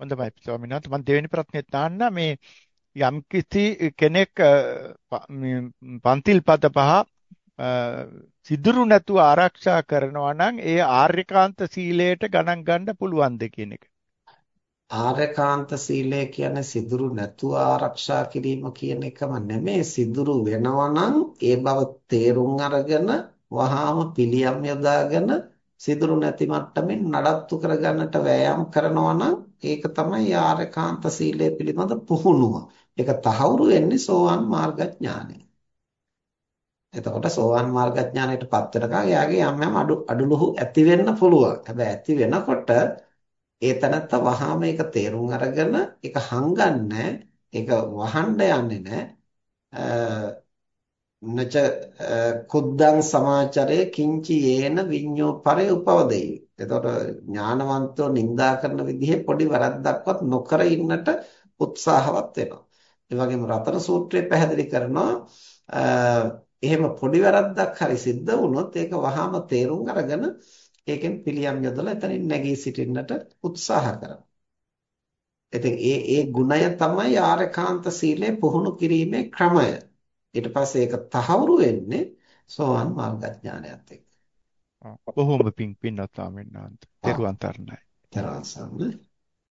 හොඳයි ස්වාමීන් වහන්සේ මම දෙවෙනි ප්‍රශ්නෙත් අහන්න මේ යම් කිසි කෙනෙක් පන්තිල් පද පහ සිදුරු නැතුව ආරක්ෂා කරනවා නම් ඒ ආර්යකාන්ත සීලයට ගණන් ගන්න පුළුවන්ද කියන එක. ආර්යකාන්ත සීලය කියන්නේ සිදුරු නැතුව ආරක්ෂා කිරීම කියන එකම නෙමෙයි සිදුරු වෙනවා නම් ඒ බව තේරුම් අරගෙන වහාම පිළියම් යොදාගෙන සිදුරු නැති මට්ටමින් නඩත්තු කරගන්නට වෑයම් කරනවා නම් ඒක තමයි ආර්යකාන්ත සීලය පිළිබඳ පුහුණුව. ඒක තහවුරු වෙන්නේ සෝවාන් මාර්ගඥානය. එතකොට සෝවාන් මාර්ගඥානයටපත් වෙනකන් එයාගේ යම් යම් අඩු අඩලුහු ඇති වෙන්න පුළුවන්. හැබැයි ඇති වෙනකොට ඒ තනත්ත වහාම ඒක තේරුම් අරගෙන ඒක හංගන්නේ ඒක වහන්න යන්නේ නැහැ. නච කුද්දං සමාචරේ කිංචි යේන විඤ්ඤෝ පරේ උපවදෙයි. එතකොට ඥානවන්තෝ නිඳා කරන විදිහේ පොඩි වැරද්දක්වත් නොකර ඉන්නට උත්සාහවත් වෙනවා. ඒ වගේම රතන සූත්‍රයේ පැහැදිලි කරනවා එහෙම පොඩි වැරද්දක් හරි සිද්ධ වුණොත් ඒක වහාම තේරුම් අරගෙන ඒකෙන් පිළියම් යොදලා එතනින් නැගී සිටින්නට උත්සාහ කරනවා. ඉතින් ඒ ඒ ගුණය තමයි ආරකාන්ත සීලය පුහුණු කිරීමේ ක්‍රමය. ඊට පස්සේ ඒක තහවුරු වෙන්නේ සෝවාන් මාර්ගඥානයත් එක්ක. බොහොම පිං පින්නත් ආමෙන්නාන්ත. තෙරුවන් තරණයි. තෙරුවන් සරණයි.